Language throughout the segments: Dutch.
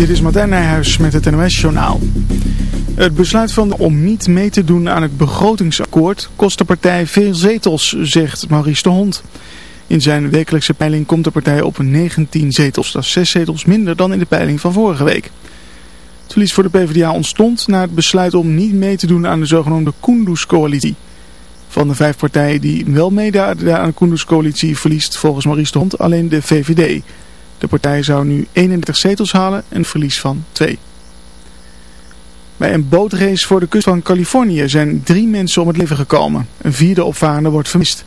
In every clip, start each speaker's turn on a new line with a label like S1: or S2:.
S1: Dit is Martijn Nijhuis met het NOS-journaal. Het besluit van om niet mee te doen aan het begrotingsakkoord kost de partij veel zetels, zegt Maurice de Hond. In zijn wekelijkse peiling komt de partij op 19 zetels. Dat is 6 zetels minder dan in de peiling van vorige week. Het verlies voor de PvdA ontstond na het besluit om niet mee te doen aan de zogenoemde Kunduz-coalitie. Van de vijf partijen die wel meedoen aan de Kunduz-coalitie verliest volgens Maurice de Hond alleen de VVD... De partij zou nu 31 zetels halen, een verlies van 2. Bij een bootrace voor de kust van Californië zijn drie mensen om het leven gekomen. Een vierde opvarende wordt vermist.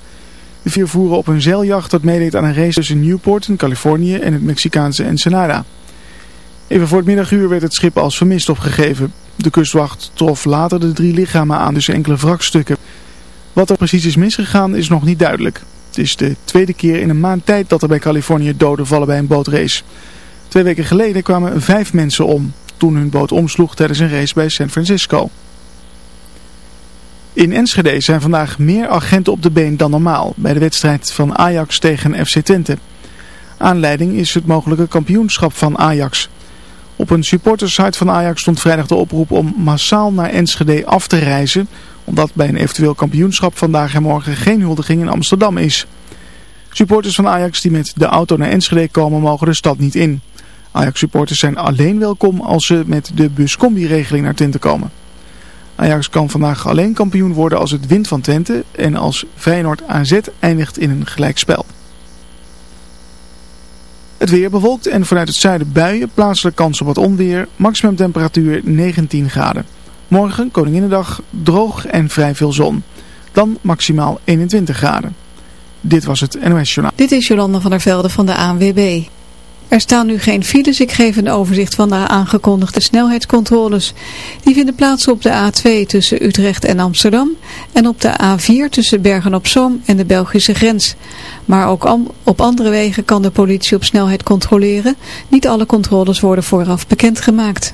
S1: De vier voeren op een zeiljacht dat meedeed aan een race tussen Newport in Californië en het Mexicaanse Ensenada. Even voor het middaguur werd het schip als vermist opgegeven. De kustwacht trof later de drie lichamen aan, dus enkele wrakstukken. Wat er precies is misgegaan is nog niet duidelijk. Het is de tweede keer in een maand tijd dat er bij Californië doden vallen bij een bootrace. Twee weken geleden kwamen vijf mensen om toen hun boot omsloeg tijdens een race bij San Francisco. In Enschede zijn vandaag meer agenten op de been dan normaal bij de wedstrijd van Ajax tegen FC Twente. Aanleiding is het mogelijke kampioenschap van Ajax. Op een supportersite van Ajax stond vrijdag de oproep om massaal naar Enschede af te reizen omdat bij een eventueel kampioenschap vandaag en morgen geen huldiging in Amsterdam is. Supporters van Ajax die met de auto naar Enschede komen mogen de stad niet in. Ajax supporters zijn alleen welkom als ze met de buscombi-regeling naar Twente komen. Ajax kan vandaag alleen kampioen worden als het wint van Twente en als Feyenoord AZ eindigt in een gelijkspel. Het weer bewolkt en vanuit het zuiden buien, plaatselijk kans op wat onweer, maximum temperatuur 19 graden. Morgen, Koninginnedag, droog en vrij veel zon. Dan maximaal 21 graden. Dit was het NOS Journaal.
S2: Dit is Jolanda van der Velde van de ANWB. Er staan nu geen files. Ik geef een overzicht van de aangekondigde snelheidscontroles. Die vinden plaats op de A2 tussen Utrecht en Amsterdam. En op de A4 tussen Bergen-op-Zoom en de Belgische grens. Maar ook op andere wegen kan de politie op snelheid controleren. Niet alle controles worden vooraf bekendgemaakt.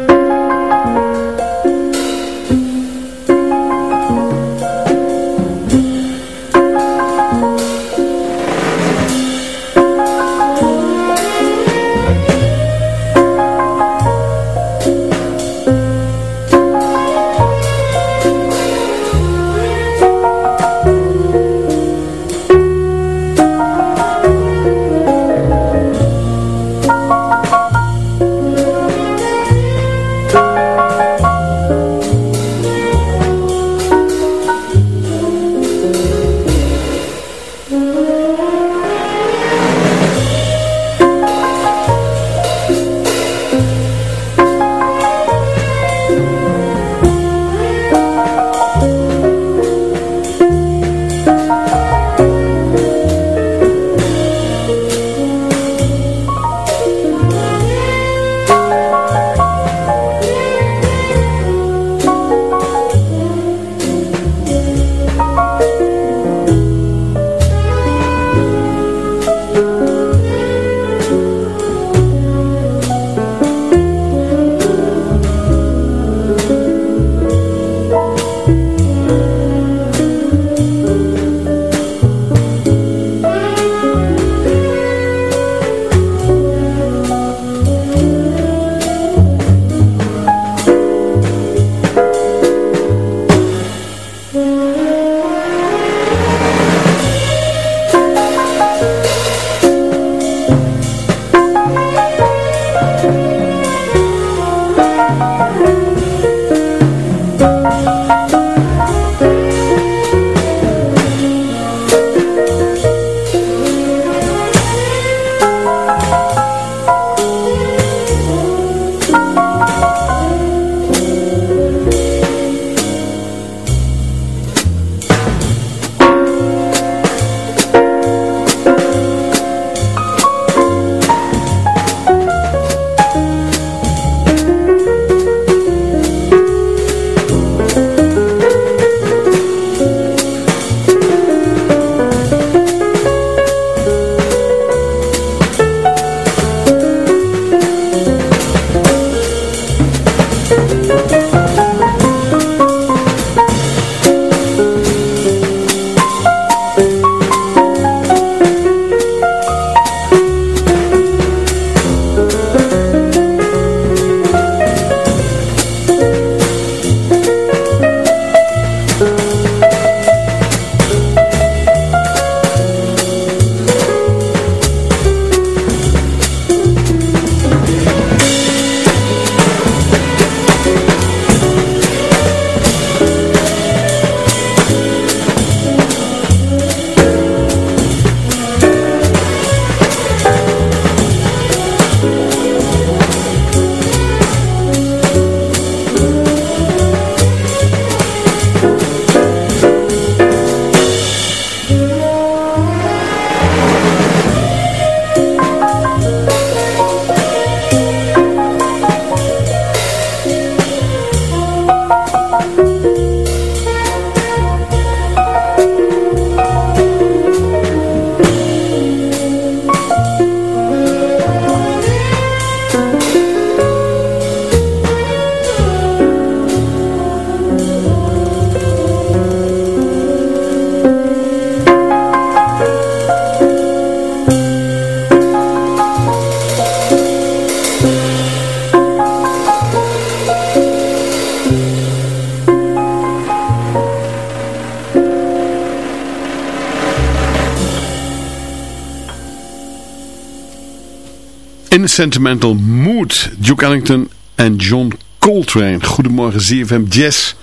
S3: In Sentimental Mood, Duke Ellington en John Coltrane. Goedemorgen ZFM Jazz.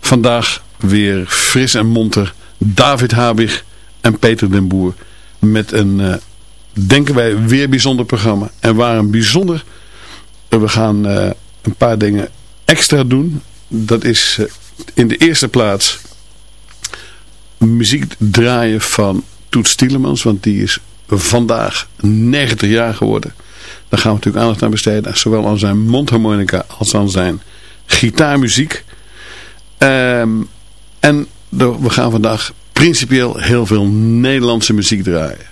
S3: Vandaag weer fris en monter David Habig en Peter den Boer. Met een, uh, denken wij, weer bijzonder programma. En waarom bijzonder? We gaan uh, een paar dingen extra doen. Dat is in de eerste plaats muziek draaien van Toet Stielemans. Want die is vandaag 90 jaar geworden. Daar gaan we natuurlijk aandacht aan besteden. Zowel aan zijn mondharmonica als aan zijn gitaarmuziek. Um, en we gaan vandaag principieel heel veel Nederlandse muziek draaien.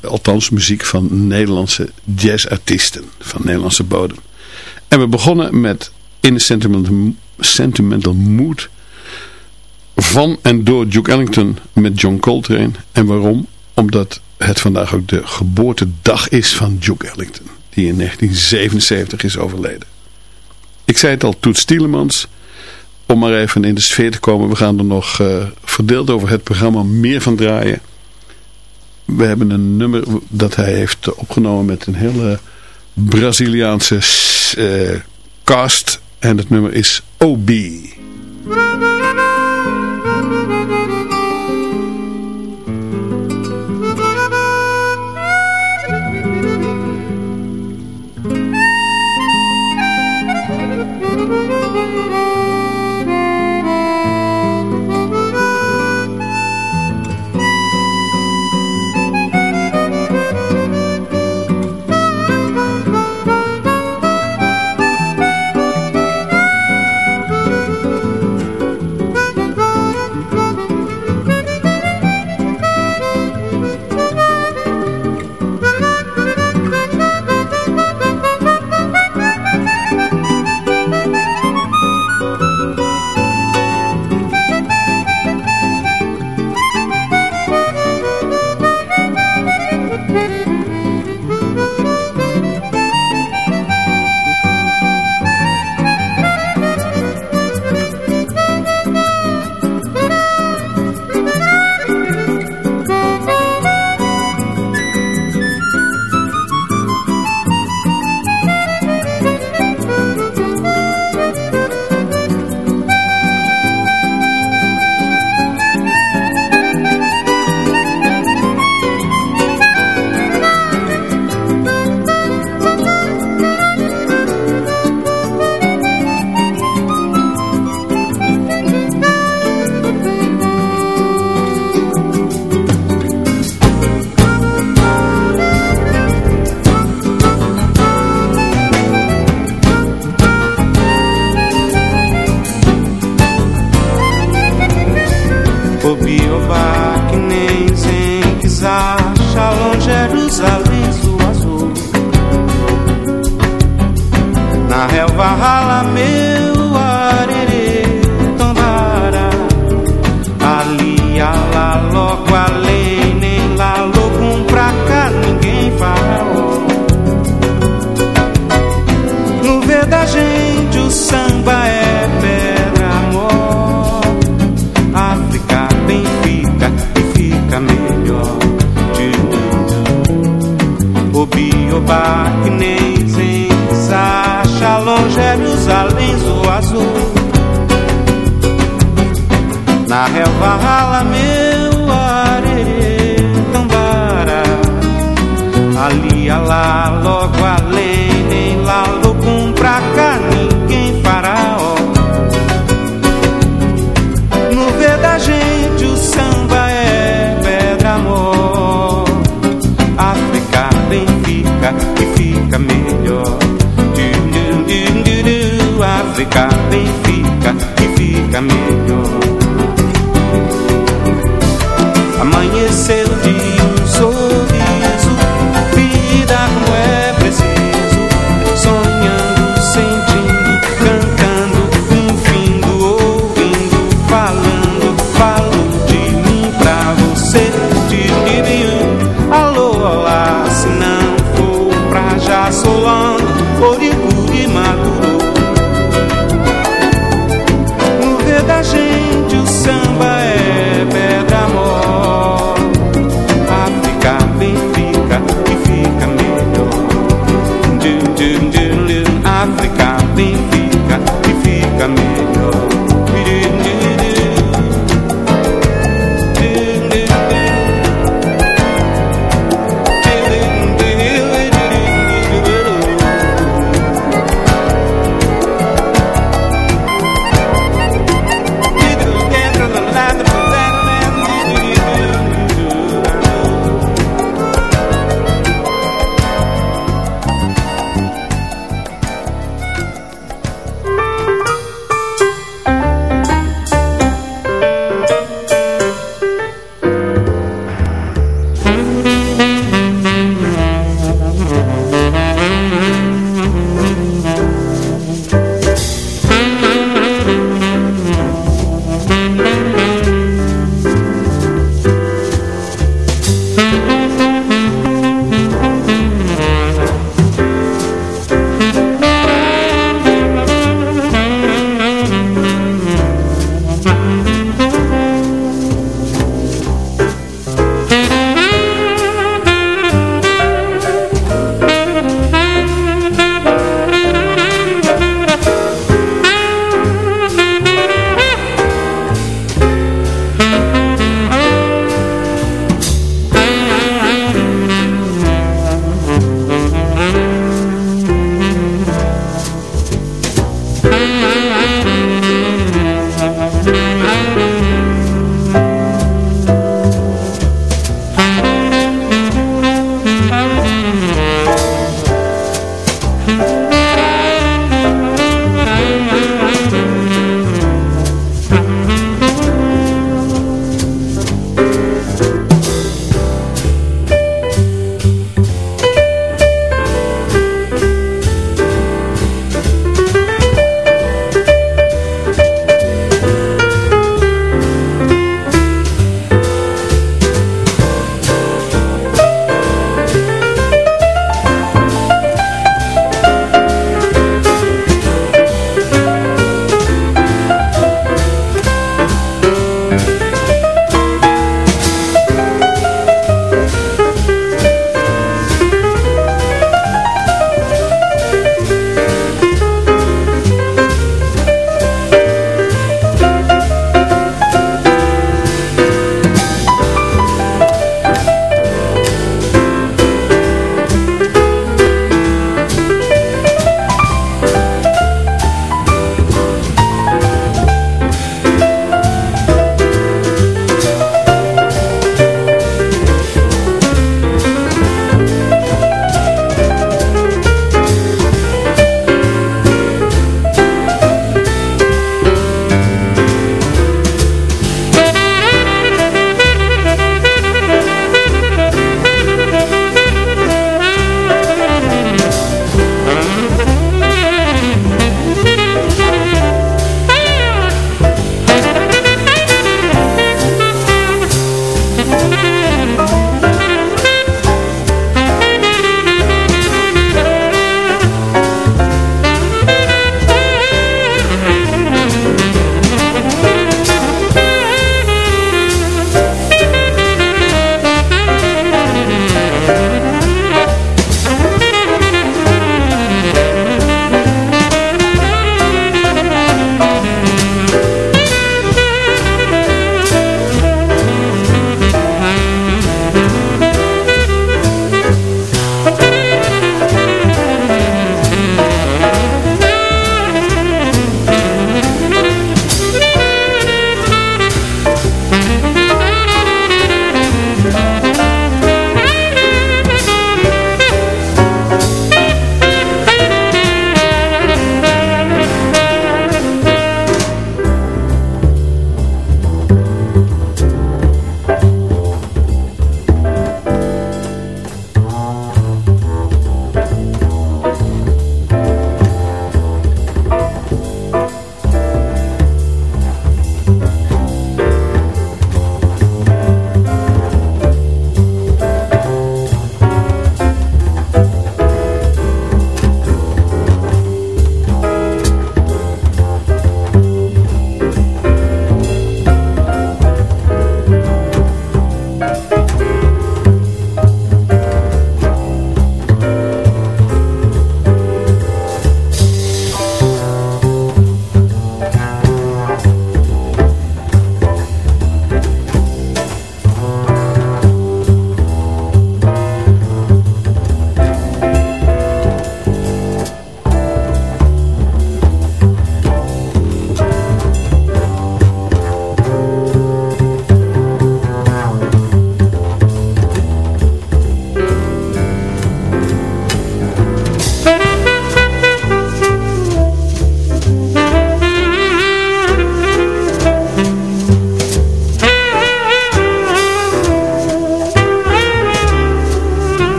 S3: Althans muziek van Nederlandse jazzartiesten. Van Nederlandse bodem. En we begonnen met In a Sentimental, Sentimental Mood. Van en door Duke Ellington met John Coltrane. En waarom? Omdat het vandaag ook de geboortedag is van Duke Ellington. Die in 1977 is overleden. Ik zei het al, Toet Stielemans. Om maar even in de sfeer te komen. We gaan er nog uh, verdeeld over het programma meer van draaien. We hebben een nummer dat hij heeft opgenomen met een hele Braziliaanse uh, cast. En het nummer is OB.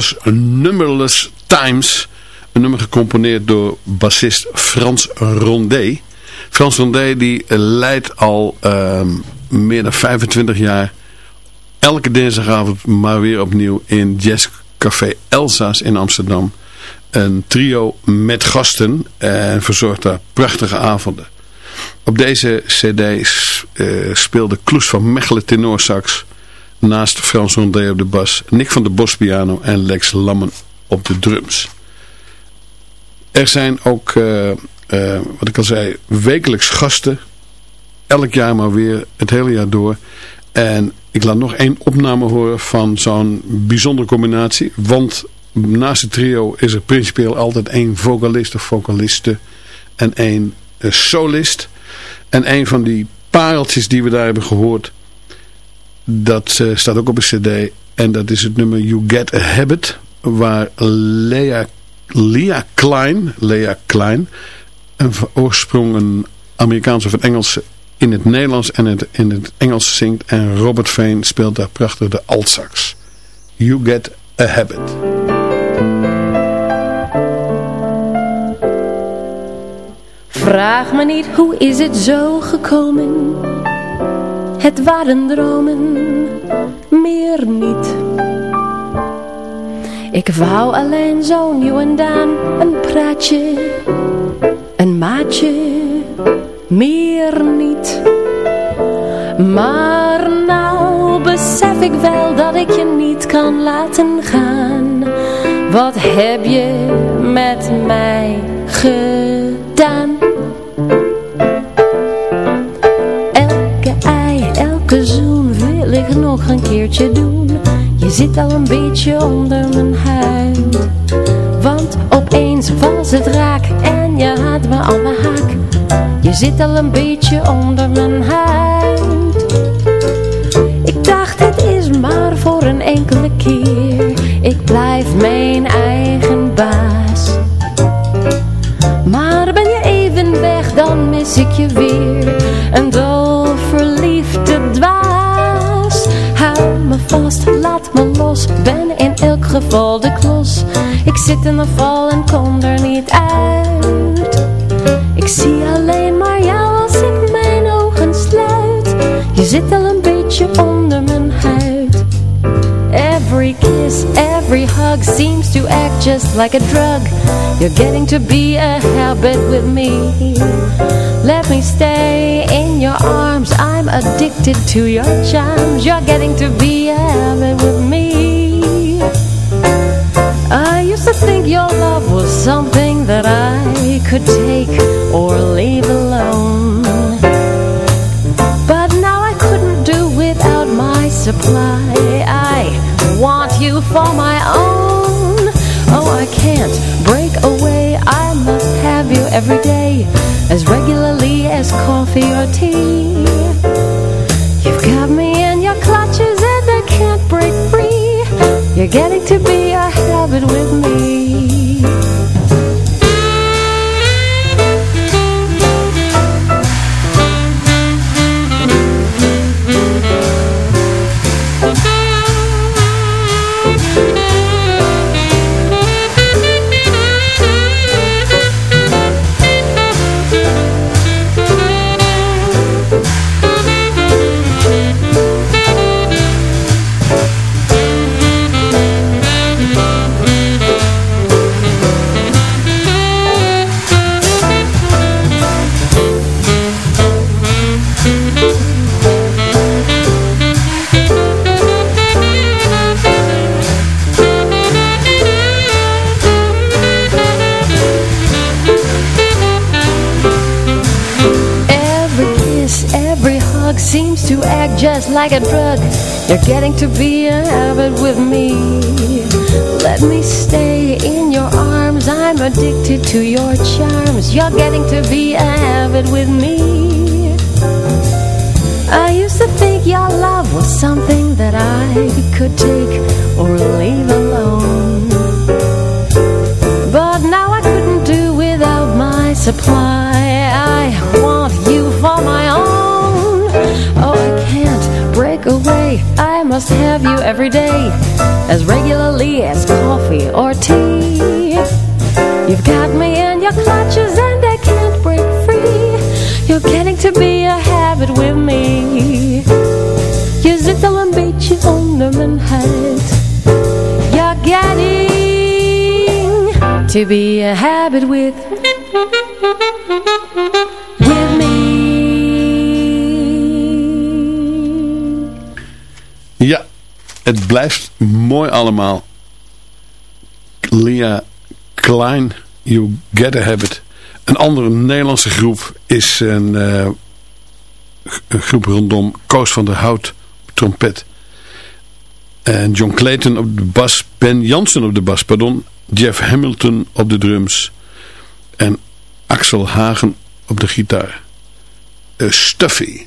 S4: Was Numberless Times. Een nummer gecomponeerd door bassist Frans Rondé. Frans Rondé die leidt al ehm, meer dan 25 jaar elke dinsdagavond maar weer opnieuw in Jazzcafé Elsa's in Amsterdam. Een trio met gasten en verzorgt daar prachtige avonden. Op deze cd uh, speelde Kloes van Mechelen tenorsax. Naast Frans Rondé op de bas, Nick van der Bos piano en Lex Lammen op de drums. Er zijn ook, uh, uh, wat ik al zei, wekelijks gasten. Elk jaar maar weer, het hele jaar door. En ik laat nog één opname horen van zo'n bijzondere combinatie. Want naast het trio is er principieel altijd één vocalist of vocaliste en één uh, solist. En een van die pareltjes die we daar hebben gehoord, dat uh, staat ook op een cd. En dat is het nummer You Get a Habit, waar Lea, Lea Klein, Lea Klein, een oorsprong een Amerikaanse of een Engelse in het Nederlands en het, in het Engels zingt. En Robert Veen speelt daar prachtig de altsax. You Get a Habit.
S5: Vraag me niet hoe is het zo gekomen Het waren dromen, meer niet Ik wou alleen zo nieuw en dan een praatje Een maatje, meer niet Maar nou besef ik wel dat ik je niet kan laten gaan Wat heb je met mij gedaan? Nog een keertje doen. Je zit al een beetje onder mijn huid. Want opeens was het raak En je had me al mijn haak. Je zit al een beetje onder mijn huid. Ik dacht het is maar voor een enkele keer. Ik blijf mijn eigen baas. Maar ben je even weg dan mis ik je weer. En dol laat me los. Ben in elk geval de klos. Ik zit in de val en kom er niet uit. Ik zie alleen maar jou als ik mijn ogen sluit. Je zit al hug seems to act just like a drug. You're getting to be a habit with me. Let me stay in your arms. I'm addicted to your charms. You're getting to be a habit with me. I used to think your love was something that I could take or leave alone. But now I couldn't do without my supply. I want you for my own. Oh, I can't break away. I must have you every day As regularly as coffee or tea. You've got me in your clutches and I can't break free. You're getting to be a habit with me like a drug. You're getting to be a habit with me. Let me stay in your arms. I'm addicted to your charms. You're getting to be a habit with me. I used to think your love was something that I could take or leave alone. But now I couldn't do without my supply must have you every day As regularly as coffee or tea. You've got me in your clutches and I can't break free. You're getting to be a habit with me. Je zit al een beetje onder mijn huid. You're getting to be a habit with
S4: blijft mooi allemaal. Leah Klein, You Get a Habit. Een andere Nederlandse groep is een, eh, een groep rondom Koos van der Hout op trompet. En John Clayton op de bas, Ben Jansen op de bas, pardon. Jeff Hamilton op de drums. En Axel Hagen op de gitaar. Eh, Stuffy.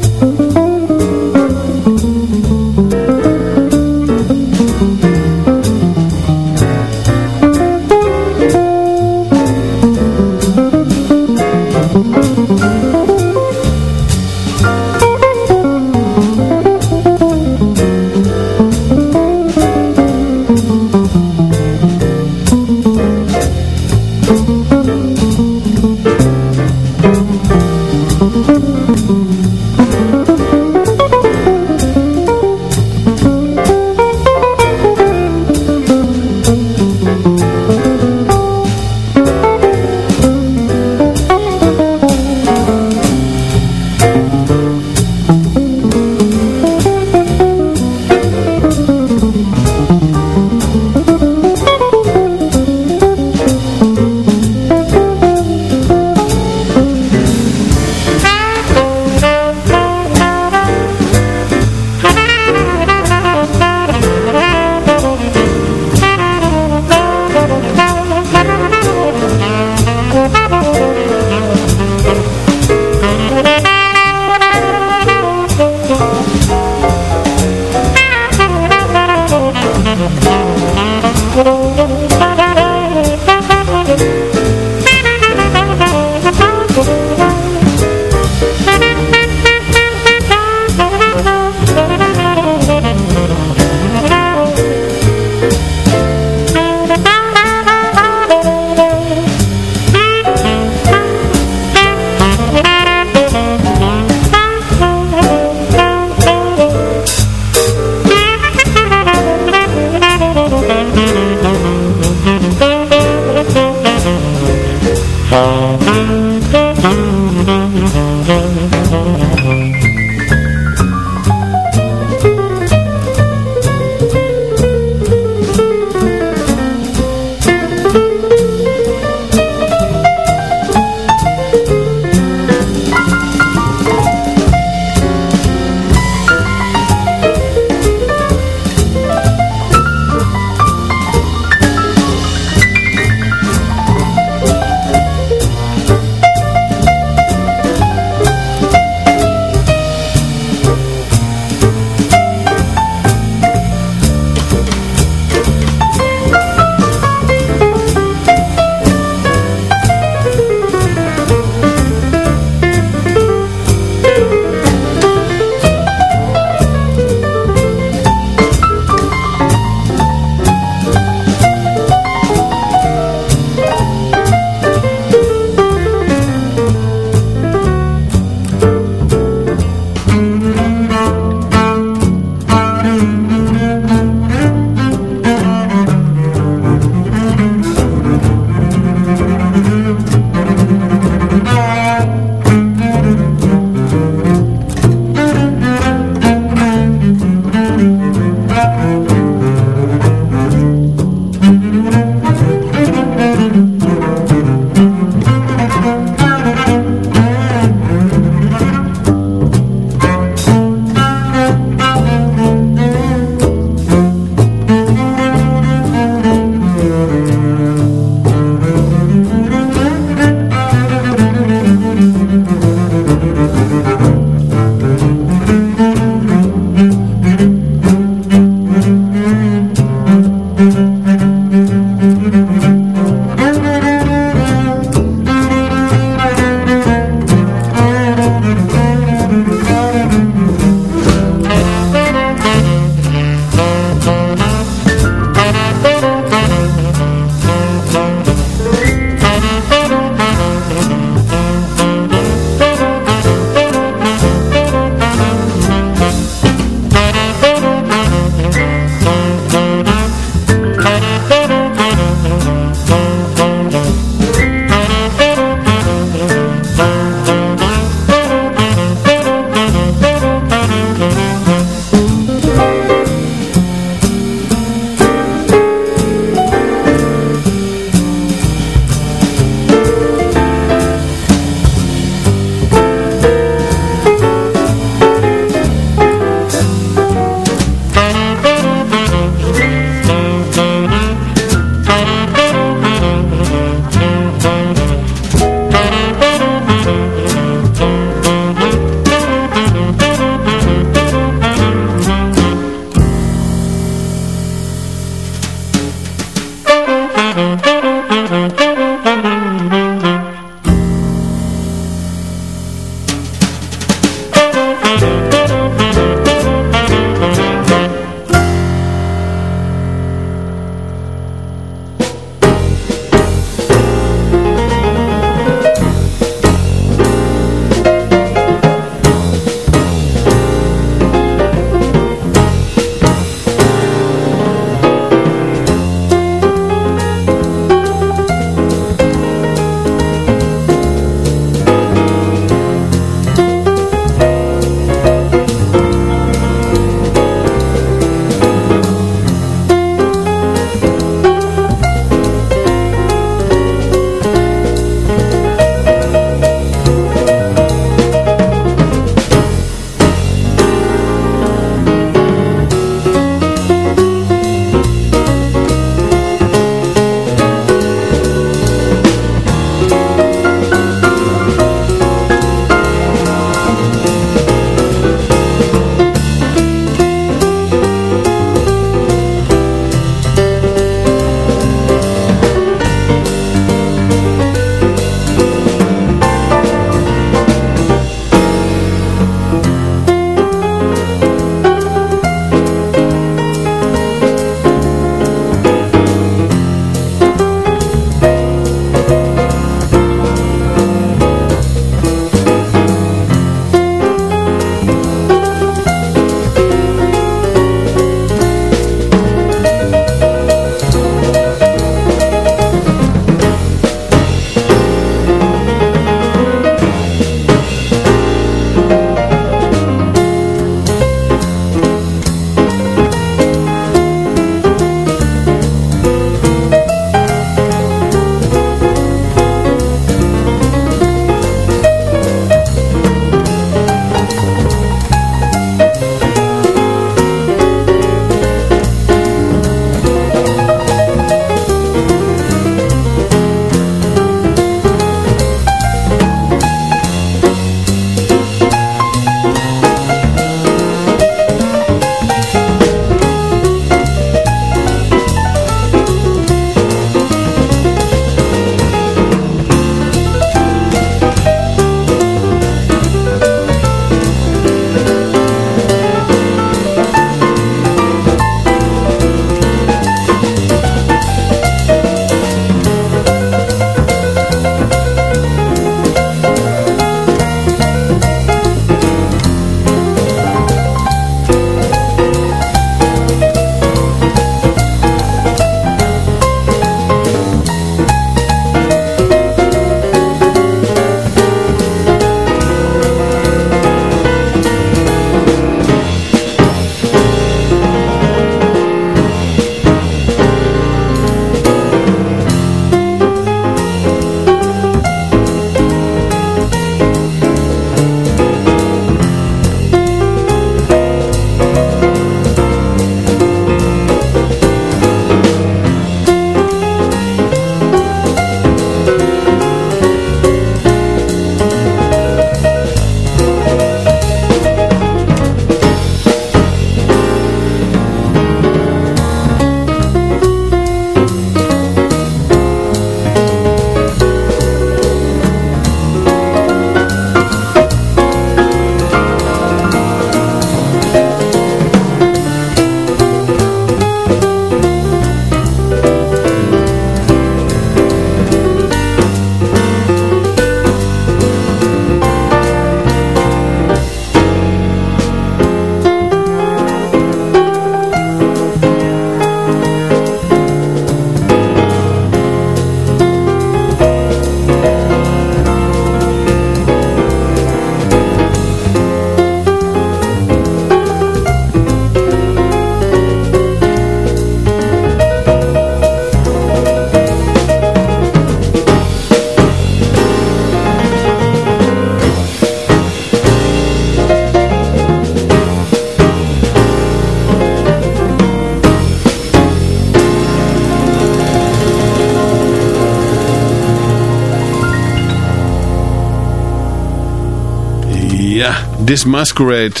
S4: This Masquerade.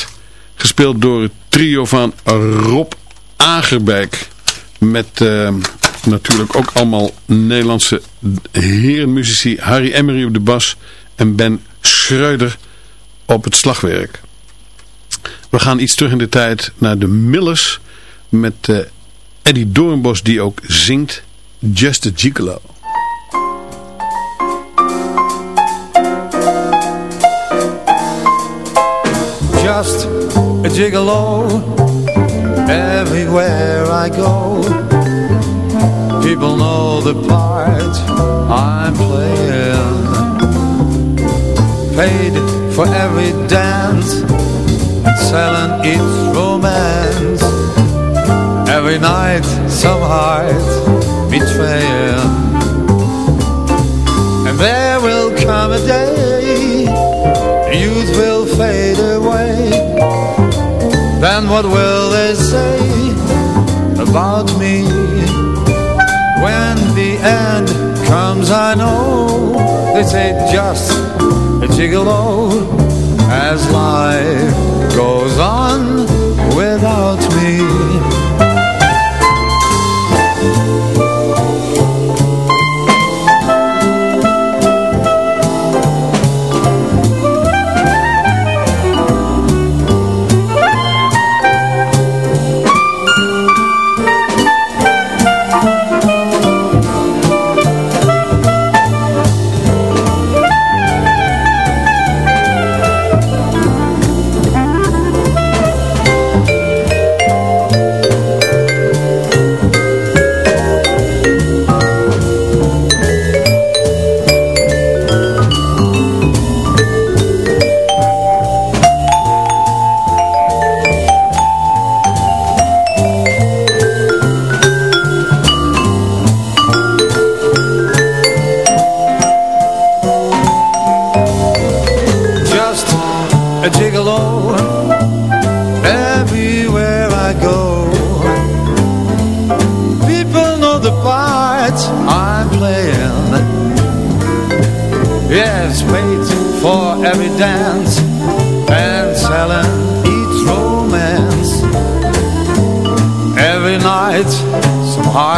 S4: Gespeeld door het trio van Rob Agerbijk. Met eh, natuurlijk ook allemaal Nederlandse herenmuzici. Harry Emery op de bas en Ben Schreuder op het slagwerk. We gaan iets terug in de tijd naar de Millers met uh, Eddie Doornbos die ook zingt Just a Gigolo.
S6: Just a gigolo everywhere I go. People know the part I'm playing. Paid for every dance, selling each romance. Every night some heart betraying. And there will come a day, youth will fade away. Then what will they say about me? When the end comes I know They say just a gigolo As life goes on without me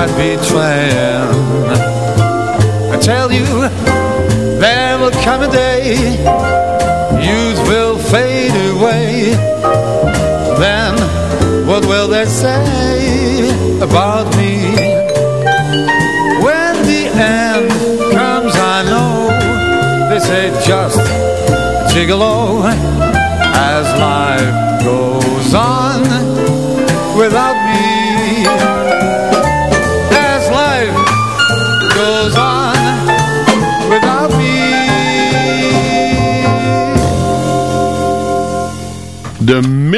S6: some heart betraying. I tell you, there will come a day youth will fade away Then what will they say about me When the end comes I know They say just gigolo As life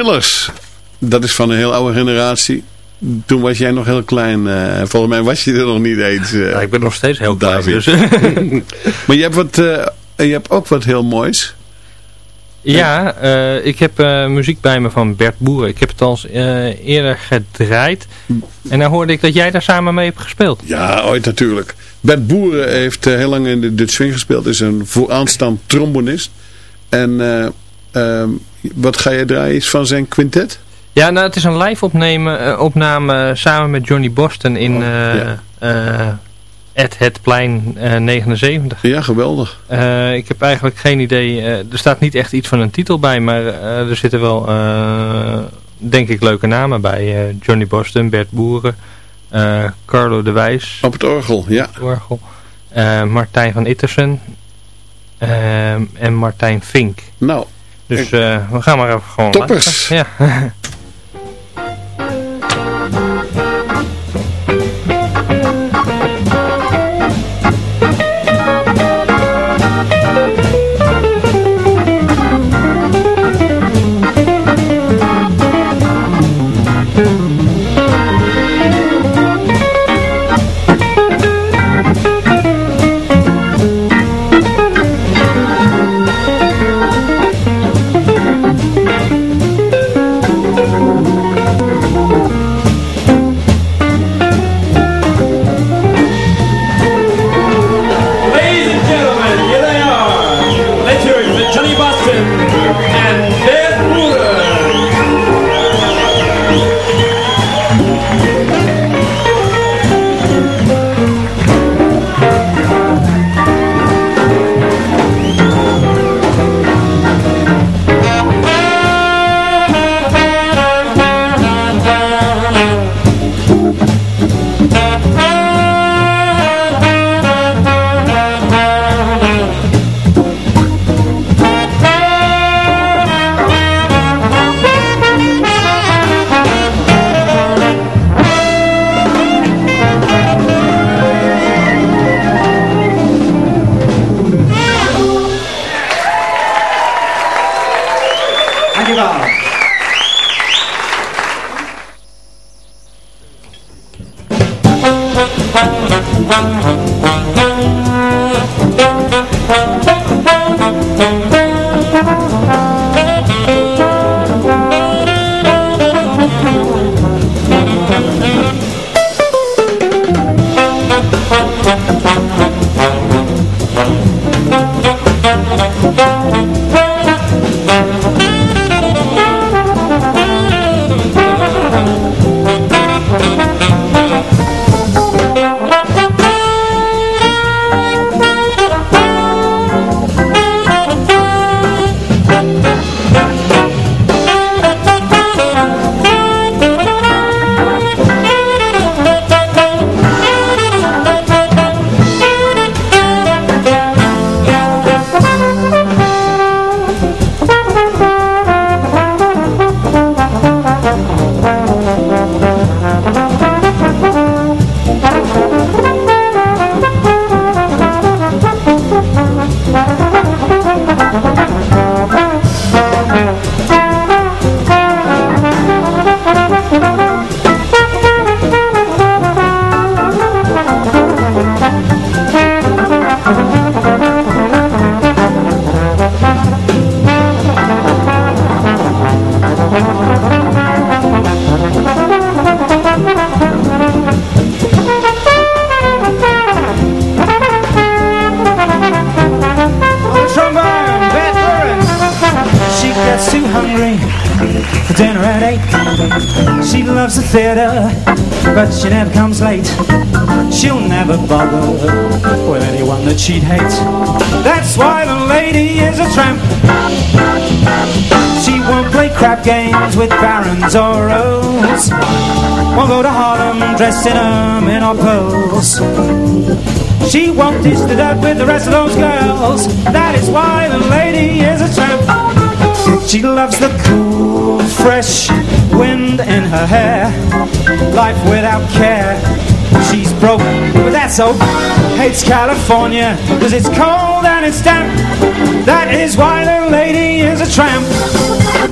S4: Millers. Dat is van een heel oude generatie. Toen was jij nog heel klein. eh, volgens mij was je er nog niet eens. eh,
S7: Ja, ik ben nog steeds heel klein.
S4: David.
S7: Dus,
S4: maar je hebt, wat, eh, je hebt ook wat heel moois.
S7: ja, ik heb muziek bij me van Bert Boeren. Ik heb het al eerder gedraaid. En dan hoorde ik dat jij daar samen mee hebt gespeeld.
S4: Ja, ooit natuurlijk. Bert Boeren heeft heel lang in de Dutch Swing gespeeld. Is een vooraanstaand trombonist. En eh, ehm, wat ga je draaien? Is van zijn quintet?
S7: Ja, nou, het is een live opnemen, eh, opname samen met Johnny Boston in
S4: Oh,
S7: eh
S4: ja.
S7: eh, At Het Plein eh, 79.
S4: Ja, geweldig.
S7: Ik heb eigenlijk geen idee. er staat niet echt iets van een titel bij, maar er zitten wel, denk ik, leuke namen bij. Johnny Boston, Bert Boeren, Carlo de Wijs,
S4: Op het orgel, ja.
S7: orgel, Martijn van Ittersen en Martijn Vink.
S4: Nou,
S7: Dus eh, we gaan maar even gewoon
S4: Toppers.
S7: luisteren. Ja.
S8: games with barons or earls. Won't go to Harlem dressed in ermine or pearls. She won't dish the dirt with the rest of those girls. That is why the lady is a tramp. She loves the cool, fresh wind in her hair. Life without care. She's broke, but that's so. Hates California, cause it's cold and it's damp. That is why the lady is a tramp.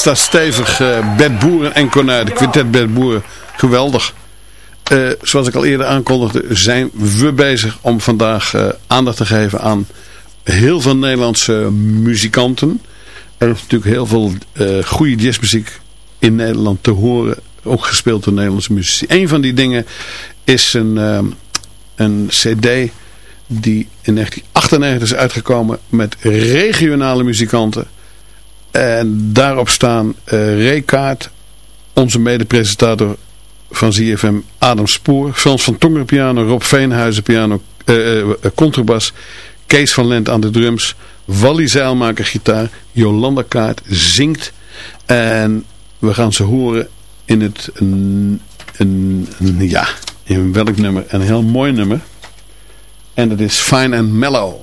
S4: Staat stevig. eh Bert Boeren en Cornuit, de quintet Bert Boeren. Geweldig. Eh, zoals ik al eerder aankondigde, zijn we bezig om vandaag eh, aandacht te geven aan heel veel Nederlandse muzikanten. Er is natuurlijk heel veel goede jazzmuziek in Nederland te horen. Ook gespeeld door Nederlandse muzici. Een van die dingen is een, ehm, een cd die in 1998 is uitgekomen met regionale muzikanten. En daarop staan uh, Ray Kaart, onze mede-presentator van ZFM Adam Spoor, Frans van Tongeren piano, Rob Veenhuizen piano, eh, eh, contrabas, Kees van Lent aan de drums, Wally Zeilmaker gitaar, Jolanda Kaart zingt en we gaan ze horen in het, een, een, ja, in welk nummer, een heel mooi nummer. En dat is Fine and Mellow.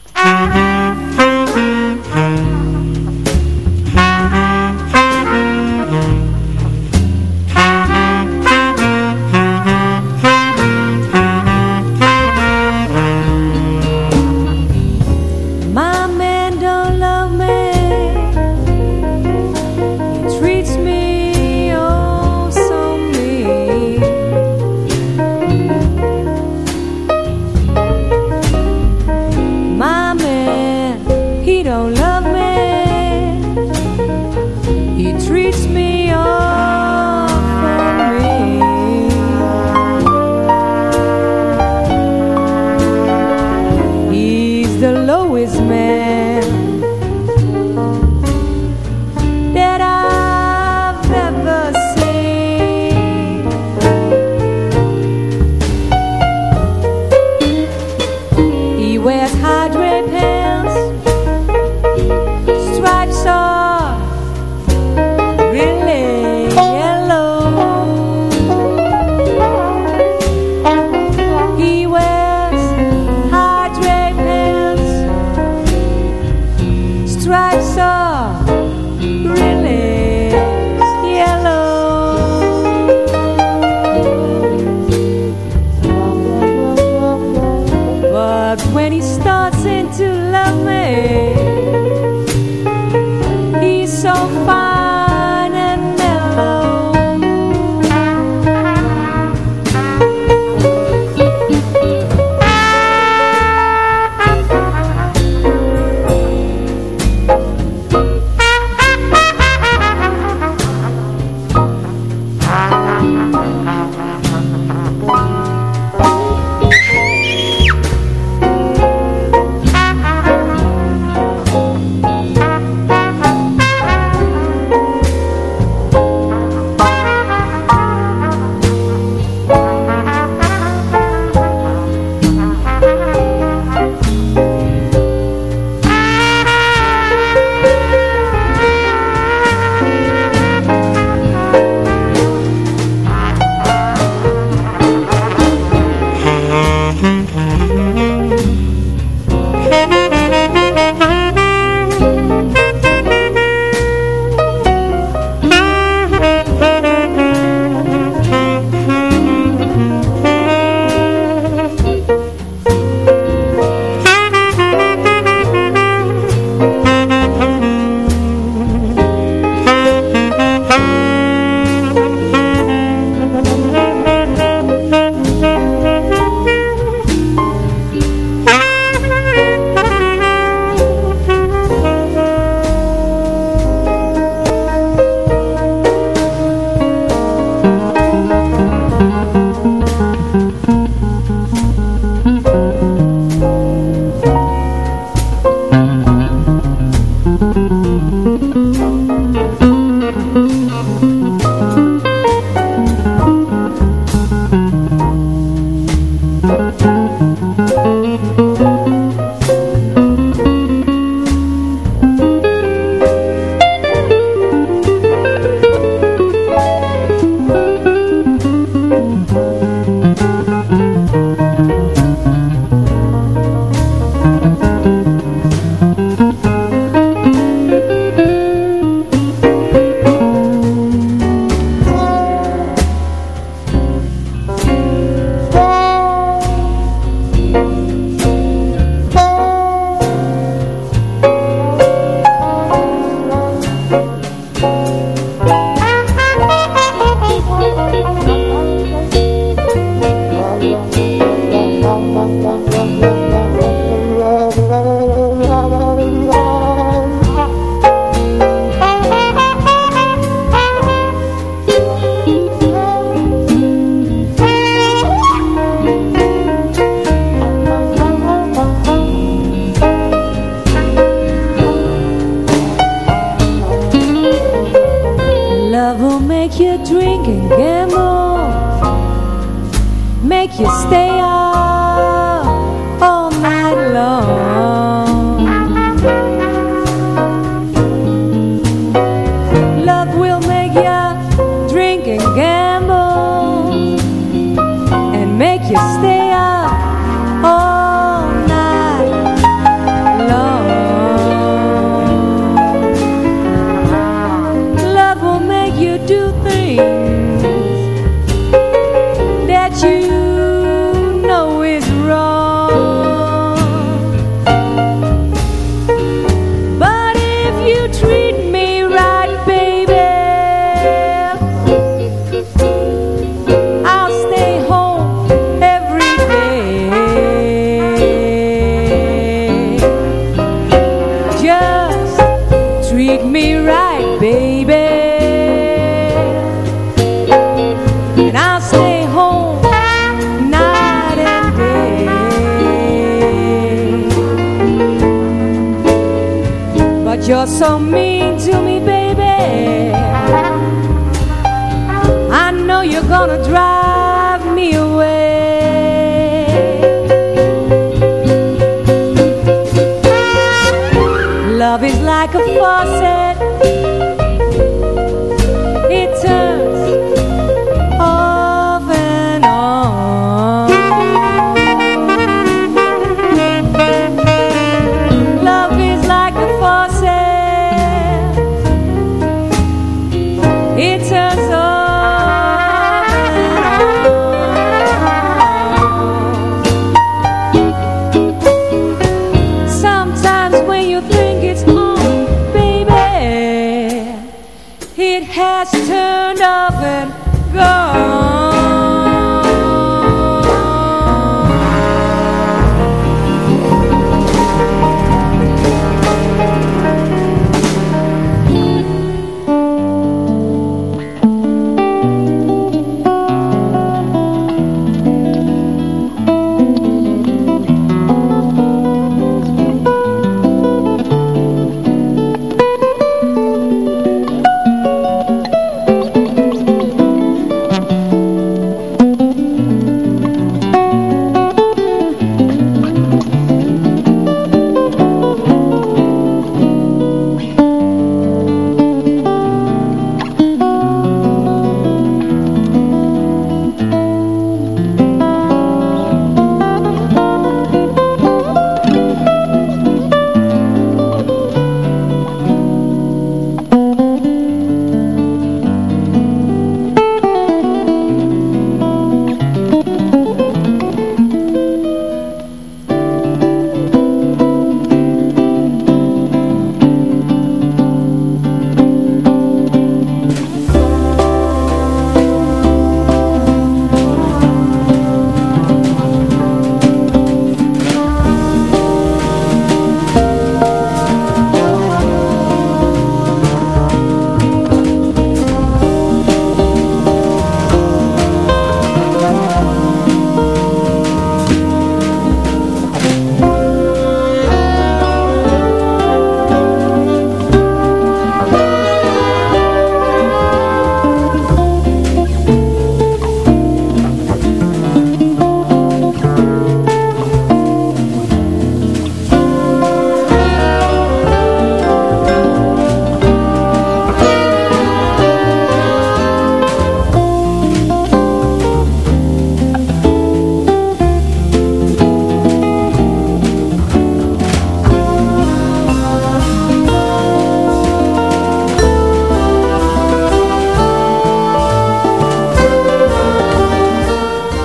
S5: so me.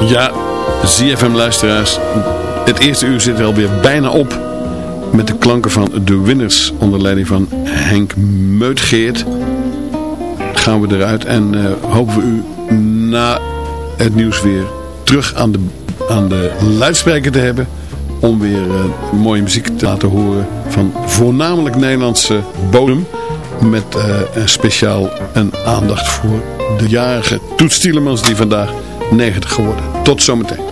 S4: Ja, ZFM-luisteraars, het eerste uur zit er alweer bijna op met de klanken van de winners onder leiding van Henk Meutgeert. Gaan we eruit en uh, hopen we u na het nieuws weer terug aan de, aan de luidspreker te hebben. Om weer uh, mooie muziek te laten horen van voornamelijk Nederlandse bodem. Met uh, een speciaal een aandacht voor de jarige Toets Tielemans die vandaag 90 geworden. Tot zometeen.